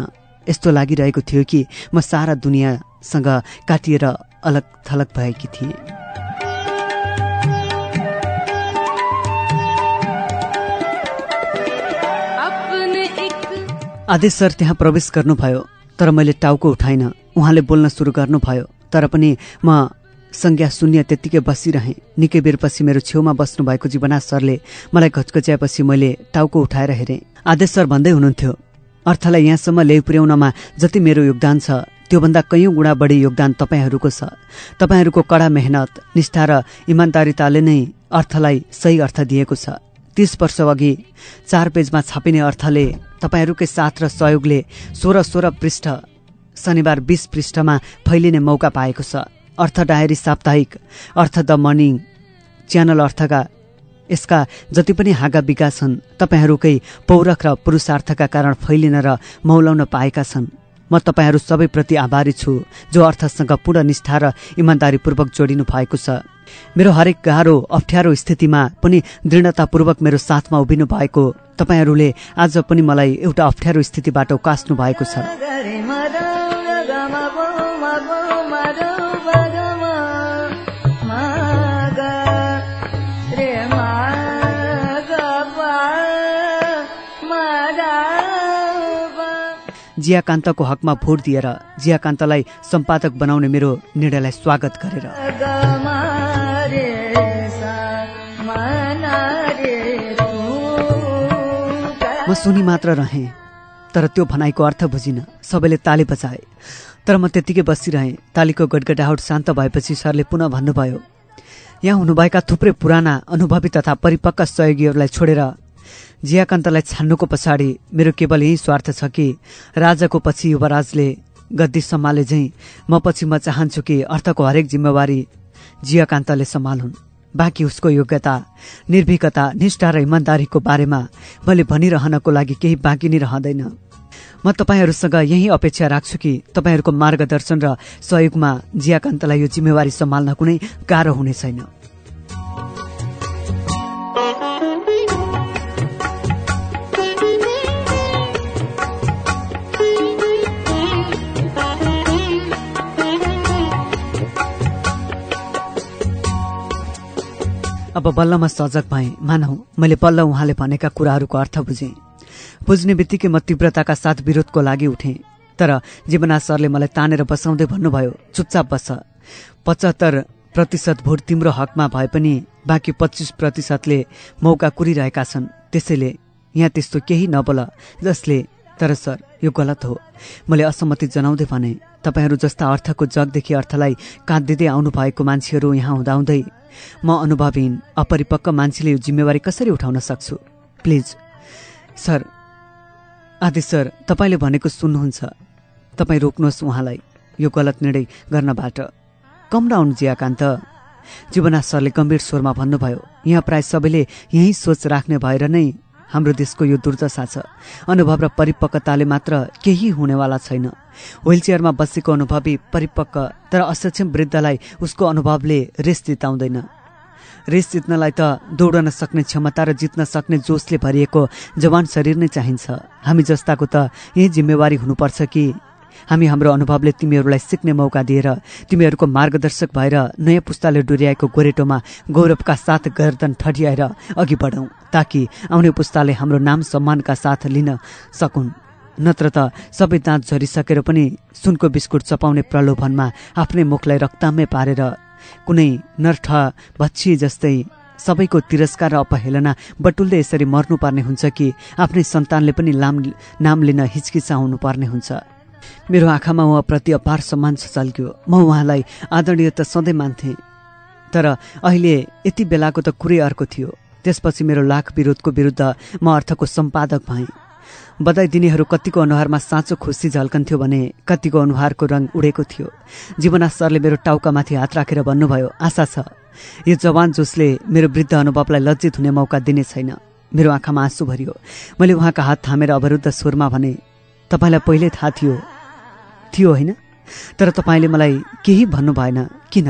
यस्तो लागिरहेको थियो कि म सारा दुनियाँसँग काटिएर अलग थलग भएकी थिएँ। आदेश सर त्यहाँ प्रवेश गर्नुभयो तर मैले टाउको उठाइन। उहाँले बोल्न सुरु गर्नुभयो तर पनि म संज्ञा शून्य त्यत्तिकै बसिरहेँ। निकै बेरपछि मेरो छेउमा बस्नुभएको जीवनाथ सरले मलाई घचघच्याएपछि मैले टाउको उठाएर हेरेँ। आदेश सर भन्दै हुनुहुन्थ्यो। अर्थलाई यहाँसम्म ल्याइ पुर्याउनमा जति मेरो योगदान छ त्योभन्दा कैयौँ गुणा बढी योगदान तपाईँहरूको छ। तपाईँहरूको कडा मेहनत निष्ठा र इमान्दारिताले नै अर्थलाई सही अर्थ दिएको छ। तीस वर्ष अघि चार पेजमा छापिने अर्थले तपाईँहरूकै साथ र सहयोगले सोह्र सोह्र पृष्ठ शनिबार बिस पृष्ठमा फैलिने मौका पाएको छ। अर्थ डायरी साप्ताहिक अर्थ द मर्निङ च्यानल अर्थका यसका जति पनि हाँगा विकास छन् तपाईँहरूकै पौरख र पुरुषार्थका कारण फैलिन र मौलाउन पाएका छन्। म तपाईँहरू सबैप्रति आभारी छु जो अर्थसँग पूर्ण निष्ठा र इमान्दारीपूर्वक जोडिनु भएको छ। मेरो हरेक गाह्रो अप्ठ्यारो स्थितिमा पनि दृढतापूर्वक मेरो साथमा उभिनु भएको तपाईँहरूले आज पनि मलाई एउटा अप्ठ्यारो स्थितिबाट उकास्नु भएको छ। जियाकान्तको हकमा भोट दिएर जियाकान्तलाई सम्पादक बनाउने मेरो निर्णयलाई स्वागत गरेर। म सुनि मात्र रहेँ तर त्यो भनाइको अर्थ बुझिन सबैले ताली बजाए। तर म त्यत्तिकै बसिरहेँ तालीको गडगडाहट शान्त भएपछि सरले पुनः भन्नुभयो यहाँ हुनुभएका थुप्रै पुराना अनुभवी तथा परिपक्व सहयोगीहरूलाई छोडेर जियाकान्तलाई छान्नुको पछाडि मेरो केवल यही स्वार्थ छ कि राजाको पछि युवराजले गद्दी सम्हाले झैँ म पछि म चाहन्छु कि अर्थको हरेक जिम्मेवारी जियाकान्तले सम्हालुन्। बाँकी उसको योग्यता निर्भीकता निष्ठा र इमान्दारीको बारेमा मैले भनिरहनको लागि केही बाँकी नै रहँदैन। म तपाईँहरूसँग यही अपेक्षा राख्छु कि तपाईँहरूको मार्गदर्शन र सहयोगमा जियाकान्तलाई यो जिम्मेवारी सम्हाल्न कुनै गाह्रो हुने छैन। अब बल्ल म सजग भएँ। मानौ मैले बल्ल उहाँले भनेका कुराहरूको अर्थ बुझेँ। बुझ्ने बित्तिकै म तीव्रताका साथ विरोधको लागि उठेँ। तर जीवना सरले मलाई तानेर बसाउँदै भन्नुभयो चुपचाप बस। पचहत्तर प्रतिशत भोट तिम्रो हकमा भए पनि बाँकी पच्चिस प्रतिशतले मौका कुरिरहेका छन्। त्यसैले यहाँ त्यस्तो केही नबोल। जसले तर सर यो गलत हो। मैले असहमति जनाउँदै भने तपाईँहरू जस्ता अर्थको जगदेखि अर्थलाई काँदिँदै आउनु भएको मान्छेहरू यहाँ हुँदाहुँदै म अनुभवहीन अपरिपक्व मान्छेले यो जिम्मेवारी कसरी उठाउन सक्छु? प्लिज सर आदेश सर तपाईँले भनेको सुन्नुहुन्छ। तपाईँ रोक्नुहोस् उहाँलाई। यो गलत निर्णय गर्नबाट। Calm down Jiyakant. जीवना सरले गम्भीर स्वरमा भन्नुभयो यहाँ प्राय सबैले यही सोच राख्ने भएर नै हाम्रो देशको यो दुर्दशा छ। अनुभव र परिपक्वताले मात्र केही हुनेवाला छैन। व्हिलचेयरमा बसेको अनुभवी परिपक्व तर असक्षम वृद्धलाई उसको अनुभवले रेस जिताउँदैन। रेस जित्नलाई त दौडन सक्ने क्षमता र जित्न सक्ने जोसले भरिएको जवान शरीर नै चाहिन्छ। हामी जस्ताको त यही जिम्मेवारी हुनुपर्छ कि हामी हाम्रो अनुभवले तिमीहरूलाई सिक्ने मौका दिएर तिमीहरूको मार्गदर्शक भएर नयाँ पुस्ताले डोर्याएको गोरेटोमा गौरवका साथ गर्दन ठडियाएर अघि बढौँ ताकि आउने पुस्ताले हाम्रो नाम सम्मानका साथ लिन सकुन्। नत्र त सबै दाँत झरिसकेर पनि सुनको बिस्कुट चपाउने प्रलोभनमा आफ्नै मुखलाई रक्तामै पारेर कुनै नर्ठ भच्छी जस्तै सबैको तिरस्कार र अपहेलना बटुल्दै यसरी मर्नुपर्ने हुन्छ कि आफ्नै सन्तानले पनि लाम नाम लिन हिचकिचाउनु पर्ने हुन्छ। मेरो आँखामा उहाँप्रति अपार सम्मान छचल्क्यो म उहाँलाई आदरणीय त सधैँ मान्थेँ। तर अहिले यति बेलाको त कुरै अर्को थियो। त्यसपछि मेरो लाख विरोधको विरुद्ध म अर्थको सम्पादक भएँ। बधाई दिनेहरू कतिको अनुहारमा साँचो खुसी झल्कन्थ्यो भने कतिको अनुहारको रङ उडेको थियो। जीवना सरले मेरो टाउकामाथि हात राखेर भन्नुभयो आशा छ। यो जवान जोसले मेरो वृद्ध अनुभवलाई लज्जित हुने मौका दिने छैन। मेरो आँखामा आँसु भरियो। मैले उहाँका हात थामेर अवरुद्ध स्वरमा भने तपाईँलाई पहिल्यै थाहा थियो थियो होइन? तर तपाईँले मलाई केही भन्नु भएन। किन?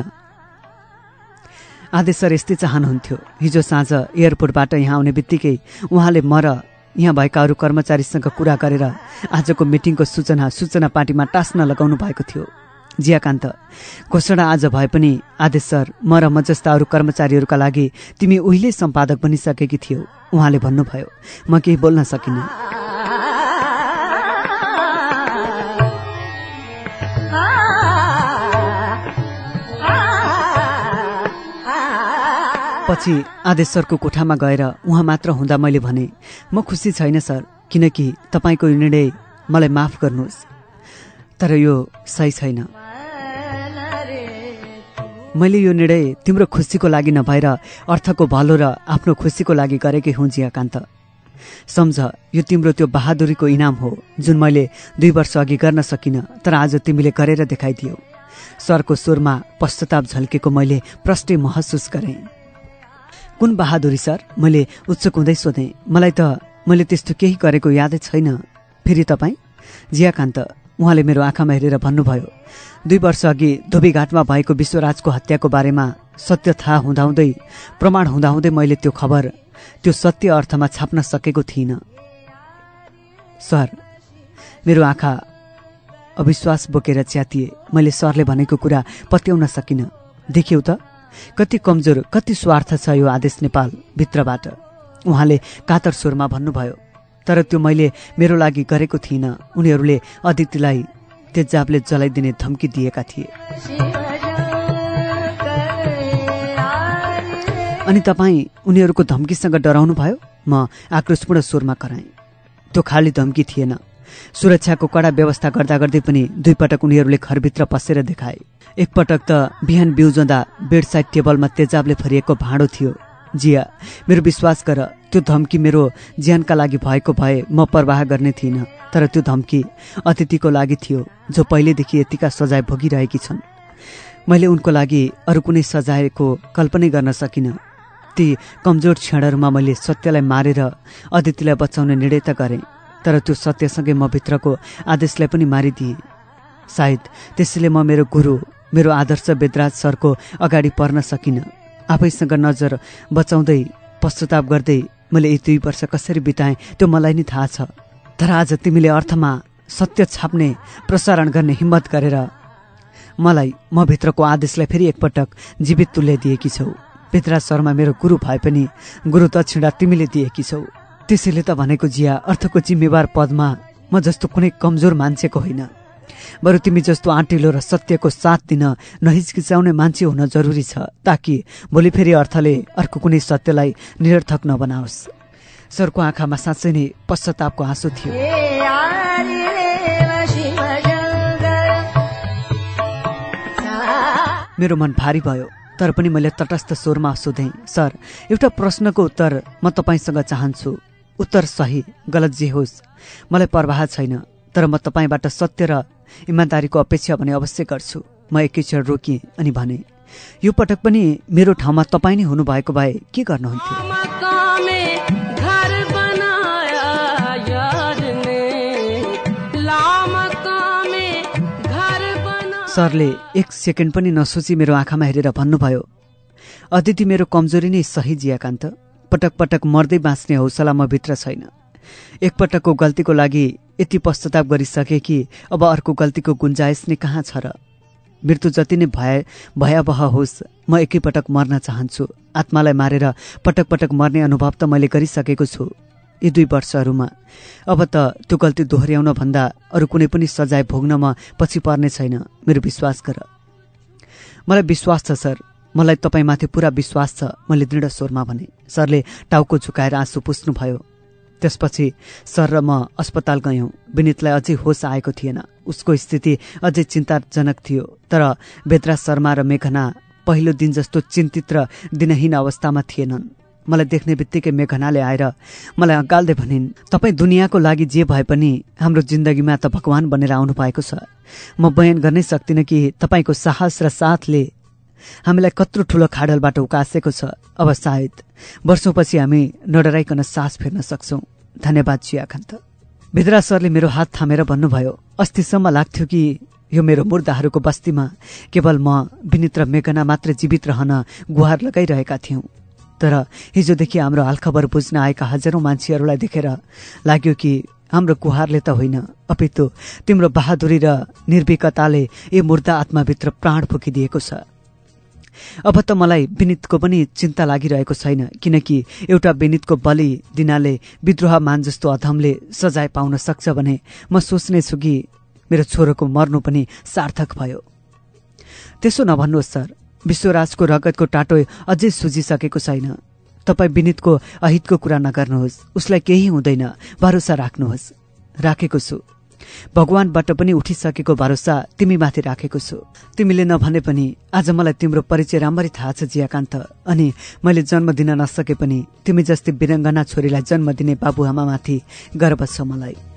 आदेश सर यस्तै चाहनुहुन्थ्यो। हिजो साँझ एयरपोर्टबाट यहाँ आउने बित्तिकै उहाँले म र यहाँ भएका अरू कर्मचारीसँग कुरा गरेर आजको मिटिङको सूचना सूचना पार्टीमा टास्न लगाउनु भएको थियो। जियाकान्त घोषणा आज भए पनि आदेश सर म र म जस्ता अरू कर्मचारीहरूका लागि तिमी उहिले सम्पादक बनिसकेकी थियौ उहाँले भन्नुभयो। म केही बोल्न सकिनँ। पछि आदेश सरको कोठामा गएर उहाँ मात्र हुँदा मैले भने म खुसी छैन सर किनकि तपाईँको निर्णय मलाई माफ गर्नुहोस्। तर यो सही छैन। मैले यो निर्णय तिम्रो खुसीको लागि नभएर अर्थको भलो र आफ्नो खुसीको लागि गरेकै हुँ जियाकान्त। सम्झ यो तिम्रो त्यो बहादुरीको इनाम हो जुन मैले दुई वर्ष अघि गर्न सकिनँ तर आज तिमीले गरेर देखाइदियौ। सरको स्वरमा पश्चाताप झल्केको मैले प्रष्टै महसुस गरेँ। कुन बहादुरी सर? मैले उत्सुक हुँदै सोधेँ। मलाई त मैले त्यस्तो केही गरेको यादै छैन। फेरि तपाईँ? जियाकान्त उहाँले मेरो आँखामा हेरेर भन्नुभयो दुई वर्ष अघि धोबीघाटमा भएको विश्वराजको हत्याको बारेमा सत्य थाहा हुँदाहुँदै प्रमाण हुँदाहुँदै मैले त्यो खबर त्यो सत्य अर्थमा छाप्न सकेको थिइनँ। सर मेरो आँखा अविश्वास बोकेर च्यातिए। मैले सरले भनेको कुरा पत्याउन सकिनँ। देख्यौ त। कति कमजोर कति स्वार्थ छ यो आदेश नेपाल भित्रबाट। उहाँले कातर स्वरमा भन्नुभयो तर त्यो मैले मेरो लागि गरेको थिइनँ। उनीहरूले अदितिलाई तेजाबले जलाइदिने धम्की दिएका थिए। अनि तपाईँ उनीहरूको धम्कीसँग डराउनु भयो म आक्रोशपूर्ण स्वरमा कराएँ। त्यो खाली धम्की थिएन। सुरक्षाको कडा व्यवस्था गर्दा गर्दै पनि दुई पटक उनीहरूले घरभित्र पसेर देखाए। एकपटक त बिहान बिउजँदा बेडसाइड टेबलमा तेजाबले भरिएको भाँडो थियो। जिया मेरो विश्वास गर त्यो धम्की मेरो ज्यानका लागि भएको भए म प्रवाह गर्ने थिइनँ तर त्यो धम्की अतिथिको लागि थियो जो पहिलेदेखि यतिका सजाय भोगिरहेकी छन्। मैले उनको लागि अरू कुनै सजायको कल्पनै गर्न सकिनँ। ती कमजोर क्षणहरूमा मैले सत्यलाई मारेर अदितिलाई बचाउने निर्णय त गरेँ। तर त्यो सत्यसँगै म भित्रको आदेशलाई पनि मारिदिएँ। सायद त्यसैले म मेरो गुरु मेरो आदर्श वेदराज सरको अगाडि पर्न सकिनँ। आफैसँग नजर बचाउँदै पश्चाताप गर्दै मैले यी दुई वर्ष कसरी बिताएँ त्यो मलाई नै थाहा छ। तर आज तिमीले अर्थमा सत्य छाप्ने प्रसारण गर्ने हिम्मत गरेर मलाई म भित्रको आदेशलाई फेरि एकपटक जीवित तुल्याइदिएकी छौ। पेत्रा शर्मा मेरो गुरु भए पनि गुरु दक्षिणा तिमीले दिएकी छौ। त्यसैले त भनेको जिया अर्थको जिम्मेवार पदमा म जस्तो कुनै कमजोर मान्छेको होइन। बरु तिमी जस्तो आँटिलो र सत्यको साथ दिन नहिचकिचाउने मान्छे हुन जरुरी छ ताकि भोलि फेरि अर्थले अर्को कुनै सत्यलाई निरर्थक नबनाओस्। सरको आँखामा साँच्चै नै पश्चातापको आँसु थियो। मेरो मन भारी भयो तर पनि मैले तटस्थ स्वरमा सोधेँ सर एउटा प्रश्नको उत्तर म तपाईँसँग चाहन्छु। उत्तर सही गलत जे होस्। मलाई प्रवाह छैन तर म तपाईँबाट सत्य र इमान्दारीको अपेक्षा भने अवश्य गर्छु। म एकै क्षण रोकिएँ अनि भने यो पटक पनि मेरो ठाउँमा तपाईँ नै हुनुभएको भए के गर्नुहुन्थ्यो? सरले एक सेकेन्ड पनि नसोची मेरो आँखामा हेरेर भन्नुभयो अदिति मेरो कमजोरी नै सही जियाकान्त। पटक पटक मर्दै बाँच्ने हौसला म भित्र छैन। एकपटकको गल्तीको लागि यति पश्चाताप गरिसके कि अब अर्को गल्तीको गुन्जाइस नै कहाँ छ र? मृत्यु जति नै भए भयावह होस् म एकैपटक मर्न चाहन्छु। आत्मालाई मारेर पटक पटक मर्ने अनुभव त मैले गरिसकेको छु। यी दुई वर्षहरूमा। अब त त्यो गल्ती दोहोऱ्याउन भन्दा अरू कुनै पनि सजाय भोग्न म पछि पर्ने छैन मेरो विश्वास गर। मलाई विश्वास छ सर। मलाई तपाईँमाथि पुरा विश्वास छ मैले दृढ स्वरमा भने। सरले टाउको झुकाएर आँसु पुस्नुभयो। त्यसपछि सर र म अस्पताल गयौँ। विनितलाई अझै होस आएको थिएन। उसको स्थिति अझै चिन्ताजनक थियो तर बेत्रा शर्मा र मेघना पहिलो दिन जस्तो चिन्तित र दिनहीन अवस्थामा थिएनन्। मलाई देख्ने बित्तिकै मेघनाले आएर मलाई अँगाल्दै भनिन् तपाईँ दुनियाँको लागि जे भए पनि हाम्रो जिन्दगीमा त भगवान बनेर आउनु भएको छ। म बयान गर्नै सक्दिनँ कि तपाईँको साहस र साथले हामीलाई कत्रो ठुलो खाडलबाट उकासेको छ। अब सायद वर्षौँपछि हामी नडराइकन सास फेर्न सक्छौँ। धन्यवाद चियाकान्त भिद्रा सरले मेरो हात थामेर भन्नुभयो अस्तिसम्म लाग्थ्यो कि यो मेरो मुर्दाहरूको बस्तीमा केवल म विनित र मेघना मात्र जीवित रहन गुहार लगाइरहेका थियौँ। तर हिजोदेखि हाम्रो हालखबर बुझ्न आएका हजारौँ मान्छेहरूलाई देखेर लाग्यो कि हाम्रो गुहारले त होइन अपितु तिम्रो बहादुरी र निर्विकताले यो मुर्दा आत्माभित्र प्राण फुकिदिएको छ। अब त मलाई विनितको पनि चिन्ता लागिरहेको छैन किनकि एउटा विनितको बलि दिनाले विद्रोह मान जस्तो अधमले सजाय पाउन सक्छ भने म सोच्नेछु कि मेरो छोरोको मर्नु पनि सार्थक भयो। त्यसो नभन्नुहोस् सर। विश्वराजको रगतको टाटो अझै सुझिसकेको छैन। तपाईँ विनितको अहितको कुरा नगर्नुहोस्। उसलाई केही हुँदैन। भरोसा राख्नुहोस्। राखेको छु। भगवानबाट पनि उठिसकेको भरोसा तिमीमाथि राखेको छु। तिमीले नभने पनि आज मलाई तिम्रो परिचय राम्ररी थाहा छ जियाकान्त। अनि मैले जन्म दिन नसके पनि तिमी जस्तै विरङ्गना छोरीलाई जन्म दिने बाबुआमामाथि गर्व छ मलाई।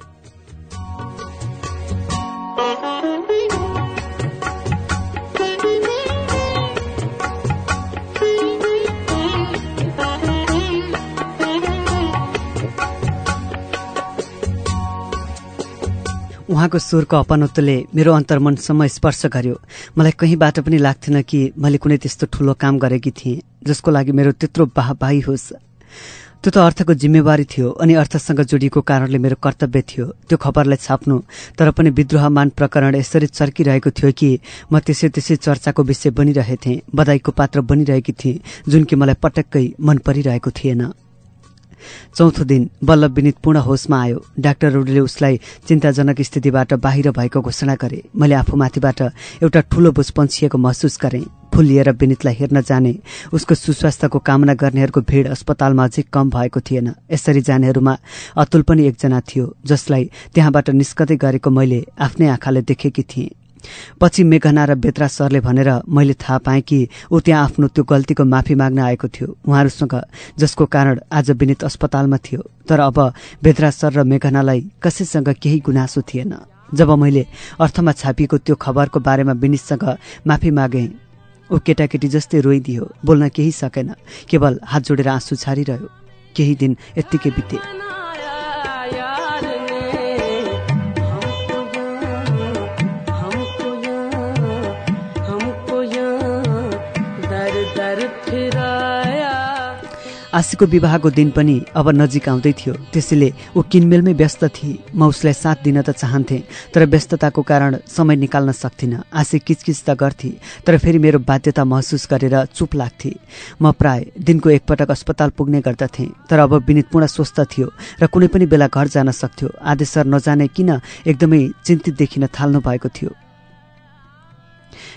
उहाँको स्वरको अपनत्वले मेरो अन्तर्मनसम्म स्पर्श गर्यो। मलाई कहीँबाट पनि लाग्थेन कि मैले कुनै त्यस्तो ठुलो काम गरेकी थिएँ जसको लागि मेरो त्यत्रो बाहबाही होस्। त्यो त अर्थको जिम्मेवारी थियो अनि अर्थसँग जोडिएको कारणले मेरो कर्तव्य थियो। त्यो खबरलाई छाप्नु तर पनि विद्रोहमान प्रकरण यसरी चर्किरहेको थियो कि म त्यसै त्यसै चर्चाको विषय बनिरहेथेँ बधाईको पात्र बनिरहेकी थिएँ जुन कि मलाई पटक्कै मन परिरहेको थिएन। चौथो दिन बल्ल विनित पूर्ण होसमा आयो। डाक्टरहरूले उसलाई चिन्ताजनक स्थितिबाट बाहिर भएको घोषणा गरे। मैले आफूमाथिबाट एउटा ठूलो बोझ पन्छिएको महसुस गरेँ। फुल लिएर विनितलाई हेर्न जाने उसको सुस्वास्थ्यको कामना गर्नेहरूको भीड़ अस्पतालमा अझै कम भएको थिएन। यसरी जानेहरूमा अतुल पनि एकजना थियो जसलाई त्यहाँबाट निस्कदै गरेको मैले आफ्नै आँखाले देखेकी थिएँ। पछि मेघना र बेत्रा सरले भनेर मैले थाहा पाएँ कि ऊ त्यहाँ आफ्नो त्यो गल्तीको माफी माग्न आएको थियो। उहाँहरूसँग जसको कारण आज विनित अस्पतालमा थियो। तर अब बेत्रा सर र मेघनालाई कसैसँग केही गुनासो थिएन। जब मैले अर्थमा छापिएको त्यो खबरको बारेमा विनितसँग माफी मागे ऊ केटाकेटी जस्तै रोइदियो। बोल्न केही सकेन। केवल हात जोडेर आँसु छारिरह्यो। केही दिन यत्तिकै बिते। आशीको विवाहको दिन पनि अब नजिक आउँदै थियो। त्यसैले ऊ किनमेलमै व्यस्त थिए। म उसलाई साथ दिन त चाहन्थेँ तर व्यस्तताको कारण समय निकाल्न सक्थिनँ। आशी किचकिच त गर्थे तर फेरि मेरो बाध्यता महसुस गरेर चुप लाग्थे। म प्राय दिनको एकपटक अस्पताल पुग्ने गर्दथेँ तर अब विनित पूर्ण स्वस्थ थियो र कुनै पनि बेला घर जान सक्थ्यो। आदेशर नजाने किन एकदमै चिन्तित देखिन थाल्नु भएको थियो।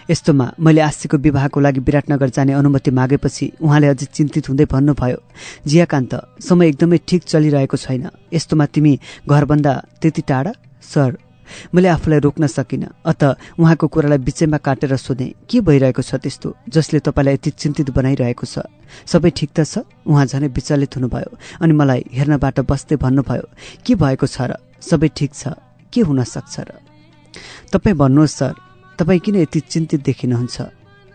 यस्तोमा मैले आशीको विवाहको लागि विराटनगर जाने अनुमति मागेपछि उहाँले अझै चिन्तित हुँदै भन्नुभयो जियाकान्त समय एकदमै ठिक चलिरहेको छैन। यस्तोमा तिमी घरभन्दा त्यति टाढा? सर मैले आफूलाई रोक्न सकिनँ। अत उहाँको कुरालाई बिचैमा काटेर सोधेँ के भइरहेको छ त्यस्तो? जसले तपाईँलाई यति चिन्तित बनाइरहेको छ। सबै ठिक त छ? उहाँ झनै विचलित हुनुभयो अनि मलाई हेर्नबाट बस्दै भन्नुभयो के भएको छ र? सबै ठिक छ? के हुन सक्छ र? तपाईँ भन्नुहोस् सर। तपाईँ किन यति चिन्तित देखिनुहुन्छ?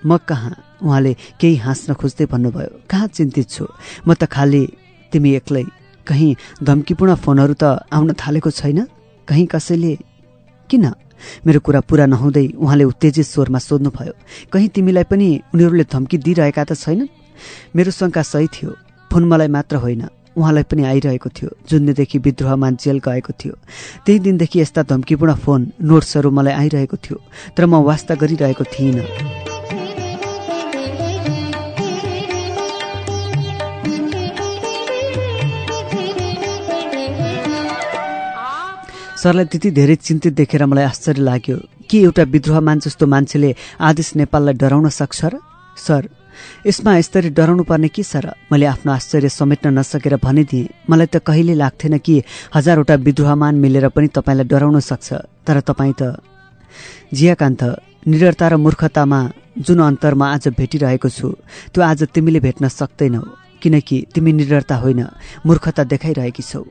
म कहाँ? उहाँले केही हाँस्न खोज्दै भन्नुभयो। कहाँ चिन्तित छु? म त खालि तिमी एक्लै। कहीँ धम्कीपूर्ण फोनहरू त आउन थालेको छैन? कहीँ कसैले? किन? मेरो कुरा पुरा नहुँदै उहाँले उत्तेजित स्वरमा सोध्नुभयो। कहीँ तिमीलाई पनि उनीहरूले धम्की दिइरहेका त छैनन्? मेरो शङ्का सही थियो। फोन मलाई मात्र होइन। उहाँलाई पनि आइरहेको थियो जुन दिनदेखि विद्रोहमा जेल गएको थियो। त्यही दिनदेखि यस्ता धम्कीपूर्ण फोन नोट्सहरू मलाई आइरहेको थियो तर म वास्ता गरिरहेको थिइनँ। सरलाई त्यति धेरै चिन्तित देखेर मलाई आश्चर्य लाग्यो। के एउटा विद्रोहमान जस्तो मान्छेले आदेश नेपाललाई डराउन सक्छ र? सर यसमा यसरी डराउनु पर्ने के छ र? मैले आफ्नो आश्चर्य समेट्न नसकेर भनिदिएँ मलाई त कहिले लाग्थेन कि हजारवटा विद्रोहमान मिलेर पनि तपाईँलाई डराउन सक्छ तर तपाईँ त जियाकान्त निडरता र मूर्खतामा जुन अन्तरमा आज भेटिरहेको छु त्यो आज तिमीले भेट्न सक्दैनौ किनकि तिमी निडरता होइन मूर्खता देखाइरहेकी छौ।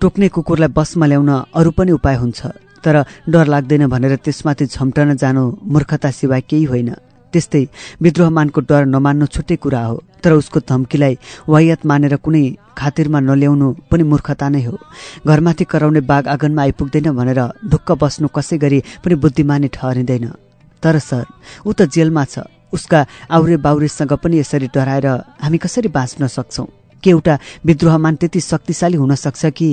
टोक्ने कुकुरलाई बसमा ल्याउन अरू पनि उपाय हुन्छ तर डर लाग्दैन भनेर त्यसमाथि झम्टन जानु मूर्खता सिवाय केही होइन। त्यस्तै विद्रोहमानको डर नमान्नु छुट्टै कुरा हो तर उसको धम्कीलाई वायत मानेर कुनै खातिरमा नल्याउनु पनि मूर्खता नै हो। घरमाथि कराउने बाघ आँगनमा आइपुग्दैन भनेर ढुक्क बस्नु कसै गरी पनि बुद्धिमानी ठहरिँदैन। तर सर ऊ त जेलमा छ। उसका आउरे बाउरेसँग पनि यसरी डराएर हामी कसरी बाँच्न सक्छौँ? के एउटा विद्रोहमान त्यति शक्तिशाली हुन सक्छ कि?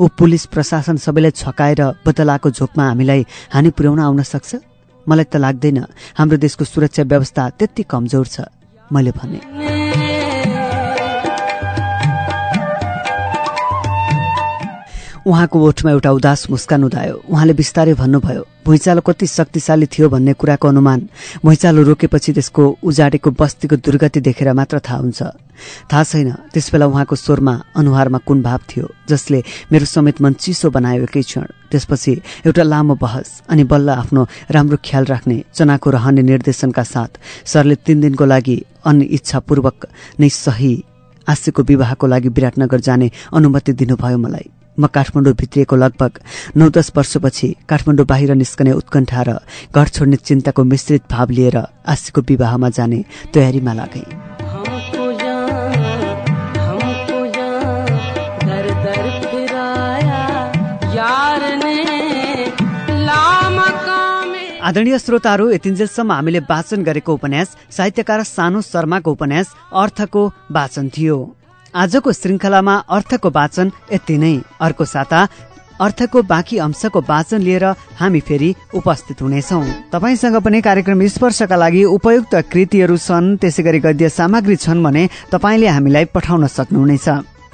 ऊ पुलिस प्रशासन सबैलाई छकाएर बदलाको झोकमा हामीलाई हानि पुर्याउन आउन सक्छ? मलाई त लाग्दैन हाम्रो देशको सुरक्षा व्यवस्था त्यति कमजोर छ मैले भने। उहाँको ओठमा एउटा उदास मुस्कान उदायो। उहाँले बिस्तारै भन्नुभयो भुइँचालो कति शक्तिशाली थियो भन्ने कुराको अनुमान। भुइँचालो रोकेपछि त्यसको उजाडेको बस्तीको दुर्गति देखेर मात्र थाहा हुन्छ। थाहा छैन त्यसबेला उहाँको स्वरमा अनुहारमा कुन भाव थियो जसले मेरो समेत मन चिसो बनायो एकै क्षण। त्यसपछि एउटा लामो बहस अनि बल्ल आफ्नो राम्रो ख्याल राख्ने चनाको रहने निर्देशनका साथ सरले तीन दिनको लागि अनिच्छापूर्वक नै सही आशीको विवाहको लागि विराटनगर जाने अनुमति दिनुभयो मलाई। म काठमाडौँ भित्रिएको लगभग नौ दस वर्षपछि काठमाडौँ बाहिर निस्कने उत्कण्ठा र घर छोड्ने चिन्ताको मिश्रित भाव लिएर आशीको विवाहमा जाने तयारीमा लागे। आदरणीय श्रोताहरू यतिन्जेलसम्म हामीले वाचन गरेको उपन्यास साहित्यकार सानु शर्माको उपन्यास अर्थको वाचन थियो। आजको श्रृङ्खलामा अर्थको वाचन यति नै। अर्को साता अर्थको बाँकी अंशको वाचन लिएर हामी फेरि उपस्थित हुनेछौ। तपाईँसँग पनि कार्यक्रम स्पर्शका लागि उपयुक्त कृतिहरू छन् त्यसै गरी गद्य सामग्री छन् भने तपाईँले हामीलाई पठाउन सक्नुहुनेछ।